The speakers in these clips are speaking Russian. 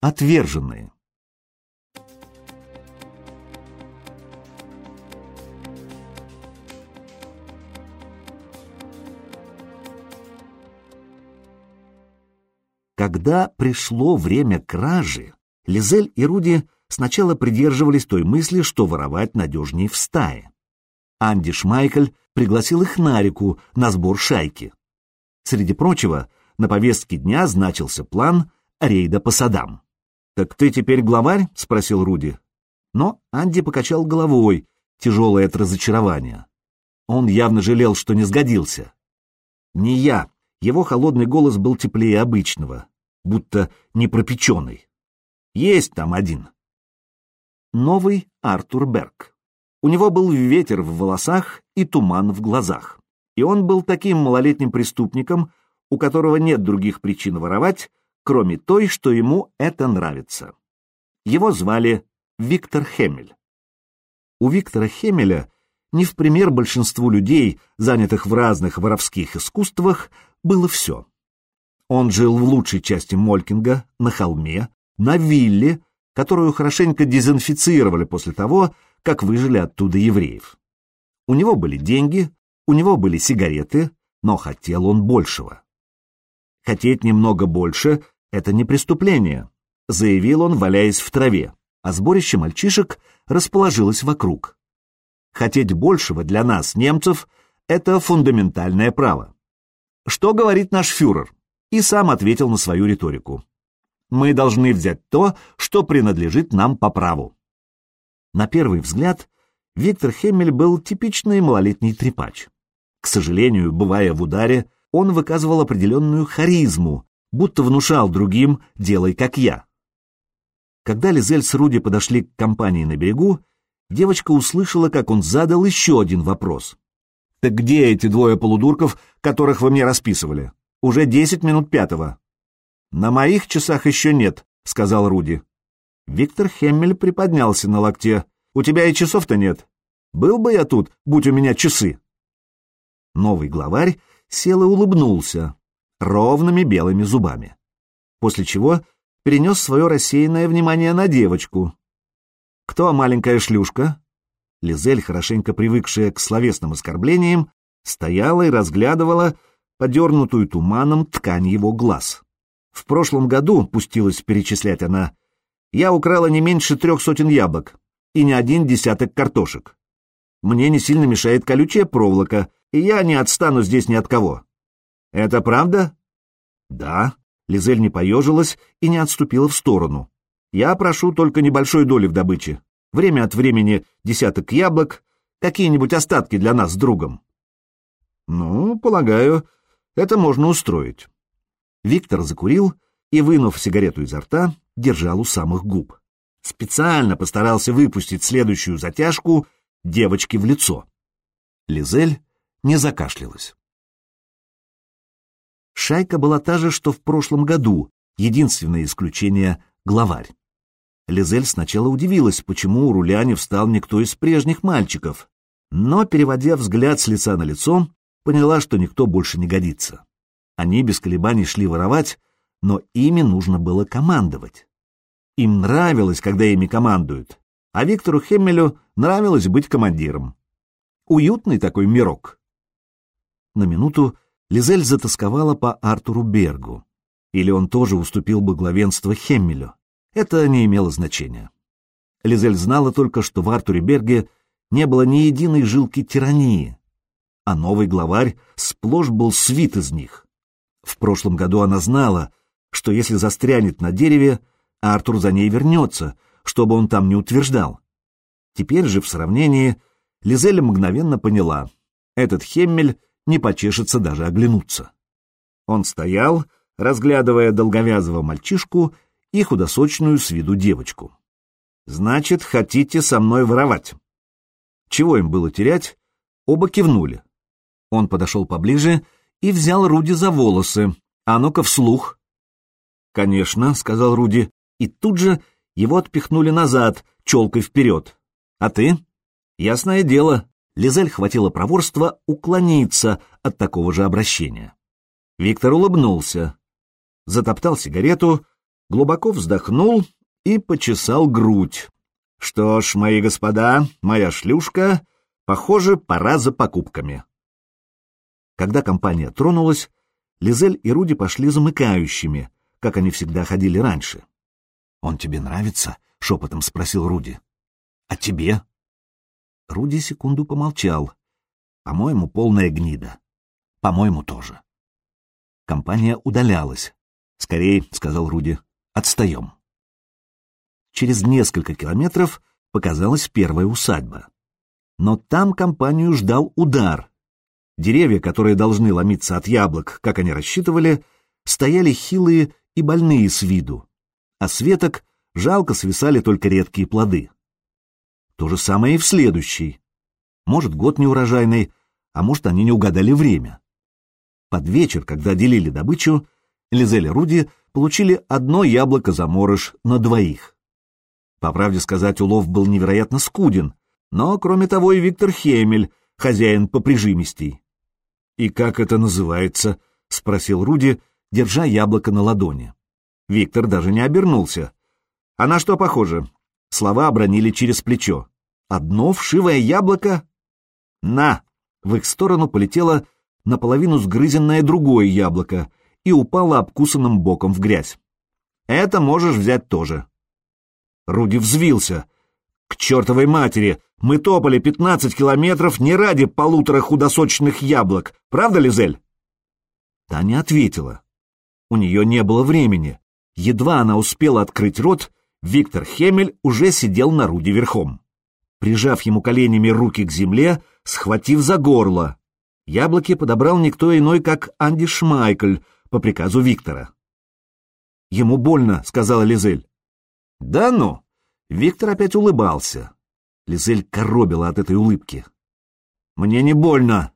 Отверженные. Когда пришло время кражи, Лизель и Руди сначала придерживались той мысли, что воровать надежнее в стае. Анди Шмайкль пригласил их на реку на сбор шайки. Среди прочего, на повестке дня значился план рейда по садам. «Так ты теперь главарь?» — спросил Руди. Но Анди покачал головой, тяжелое от разочарования. Он явно жалел, что не сгодился. «Не я», его холодный голос был теплее обычного, будто непропеченный. Есть там один. Новый Артур Берг. У него был ветер в волосах и туман в глазах. И он был таким малолетним преступником, у которого нет других причин воровать, кроме той, что ему это нравится. Его звали Виктор Хемель. У Виктора Хемеля, не в пример большинству людей, занятых в разных воровских искусствах, было все. Он жил в лучшей части Молькинга, на холме, на вилле, которую хорошенько дезинфицировали после того, как выжили оттуда евреев. У него были деньги, у него были сигареты, но хотел он большего. Хотеть немного больше — это не преступление, заявил он, валяясь в траве, а сборище мальчишек расположилось вокруг. Хотеть большего для нас, немцев, это фундаментальное право. Что говорит наш фюрер? И сам ответил на свою риторику. Мы должны взять то, что принадлежит нам по праву. На первый взгляд, Виктор Хеммель был типичный малолетний трепач. К сожалению, бывая в ударе, он выказывал определенную харизму, будто внушал другим «делай как я». Когда Лизель с Руди подошли к компании на берегу, девочка услышала, как он задал еще один вопрос. Так где эти двое полудурков, которых вы мне расписывали? Уже десять минут пятого. На моих часах еще нет, сказал Руди. Виктор Хеммель приподнялся на локте. У тебя и часов-то нет. Был бы я тут, будь у меня часы. Новый главарь сел и улыбнулся ровными белыми зубами. После чего перенес свое рассеянное внимание на девочку. «Кто маленькая шлюшка?» Лизель, хорошенько привыкшая к словесным оскорблениям, стояла и разглядывала подернутую туманом ткань его глаз. В прошлом году, пустилась перечислять она, я украла не меньше трех сотен яблок и не один десяток картошек. Мне не сильно мешает колючая проволока, и я не отстану здесь ни от кого. Это правда? Да. Лизель не поежилась и не отступила в сторону. Я прошу только небольшой доли в добыче. Время от времени десяток яблок, какие-нибудь остатки для нас с другом. Ну, полагаю, это можно устроить. Виктор закурил и, вынув сигарету изо рта, держал у самых губ. Специально постарался выпустить следующую затяжку девочке в лицо. Лизель не закашлялась. Шайка была та же, что в прошлом году, единственное исключение — главарь. Лизель сначала удивилась, почему у руля не встал никто из прежних мальчиков, но, переводя взгляд с лица на лицо, поняла, что никто больше не годится. Они без колебаний шли воровать, но ими нужно было командовать. Им нравилось, когда ими командуют, а Виктору Хеммелю нравилось быть командиром. Уютный такой мирок. На минуту Лизель затасковала по Артуру Бергу. Или он тоже уступил бы главенство Хеммелю. Это не имело значения. Лизель знала только, что в Артуре Берге не было ни единой жилки тирании, а новый главарь сплошь был свит из них. В прошлом году она знала, что если застрянет на дереве, Артур за ней вернется, чтобы он там не утверждал. Теперь же в сравнении Лизель мгновенно поняла, этот Хеммель не почешется даже оглянуться. Он стоял, разглядывая долговязого мальчишку и худосочную с виду девочку. «Значит, хотите со мной воровать?» Чего им было терять? Оба кивнули. Он подошел поближе и взял Руди за волосы. «А ну-ка вслух!» «Конечно», — сказал Руди, и тут же его отпихнули назад, челкой вперед. «А ты?» «Ясное дело». Лизель хватило проворства уклониться от такого же обращения. Виктор улыбнулся, затоптал сигарету, глубоко вздохнул и почесал грудь. Что ж, мои господа, моя шлюшка, похоже, пора за покупками. Когда компания тронулась, Лизель и Руди пошли замыкающими, как они всегда ходили раньше. «Он тебе нравится?» — шепотом спросил Руди. «А тебе?» Руди секунду помолчал. «По-моему, полная гнида. По-моему, тоже». Компания удалялась. «Скорей», — сказал Руди, — «отстаем». Через несколько километров показалась первая усадьба. Но там компанию ждал удар. Деревья, которые должны ломиться от яблок, как они рассчитывали, стояли хилые и больные с виду, а с веток жалко свисали только редкие плоды. То же самое и в следующий. Может, год неурожайный, а может, они не угадали время. Под вечер, когда делили добычу, Лизель и Руди получили одно яблоко за морыш на двоих. По правде сказать, улов был невероятно скуден, но, кроме того, и Виктор Хемель, хозяин поприжимистей. «И как это называется?» — спросил Руди, держа яблоко на ладони. Виктор даже не обернулся. «А на что похоже?» Слова обронили через плечо. «Одно вшивое яблоко?» «На!» — в их сторону полетело наполовину сгрызенное другое яблоко и упало обкусанным боком в грязь. «Это можешь взять тоже». Руди взвился. «К чертовой матери! Мы топали пятнадцать километров не ради полутора худосочных яблок, правда, Лизель?» Таня ответила. У нее не было времени. Едва она успела открыть рот, Виктор Хемель уже сидел на Руди верхом. Прижав ему коленями руки к земле, схватив за горло. Яблоки подобрал никто иной, как Анди Шмайкль по приказу Виктора. «Ему больно», — сказала Лизель. «Да ну!» Виктор опять улыбался. Лизель коробила от этой улыбки. «Мне не больно!»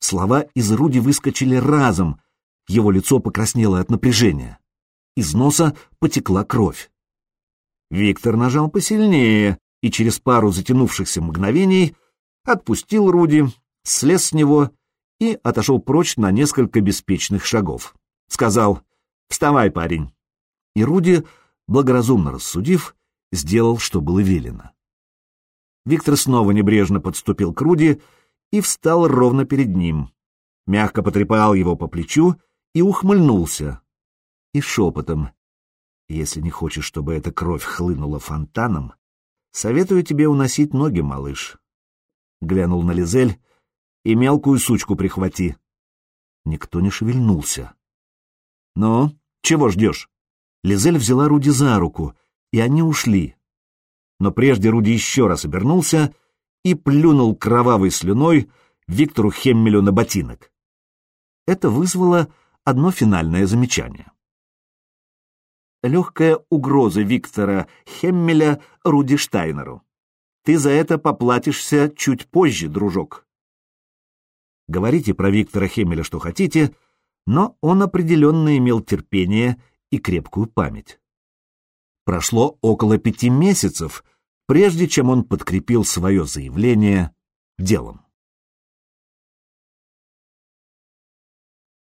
Слова из Руди выскочили разом. Его лицо покраснело от напряжения. Из носа потекла кровь. Виктор нажал посильнее и через пару затянувшихся мгновений отпустил Руди, слез с него и отошел прочь на несколько беспечных шагов. Сказал «Вставай, парень!» И Руди благоразумно рассудив, сделал, что было велено. Виктор снова небрежно подступил к Руди и встал ровно перед ним, мягко потрепал его по плечу и ухмыльнулся. И шепотом, если не хочешь, чтобы эта кровь хлынула фонтаном, советую тебе уносить ноги, малыш. Глянул на Лизель и мелкую сучку прихвати. Никто не шевельнулся. Ну, чего ждешь? Лизель взяла Руди за руку, и они ушли. Но прежде Руди еще раз обернулся и плюнул кровавой слюной Виктору Хеммелю на ботинок. Это вызвало одно финальное замечание. Легкая угроза Виктора Хеммеля Руди Штайнеру. Ты за это поплатишься чуть позже, дружок. Говорите про Виктора Хеммеля что хотите, но он определенно имел терпение и крепкую память. Прошло около пяти месяцев, прежде чем он подкрепил свое заявление делом.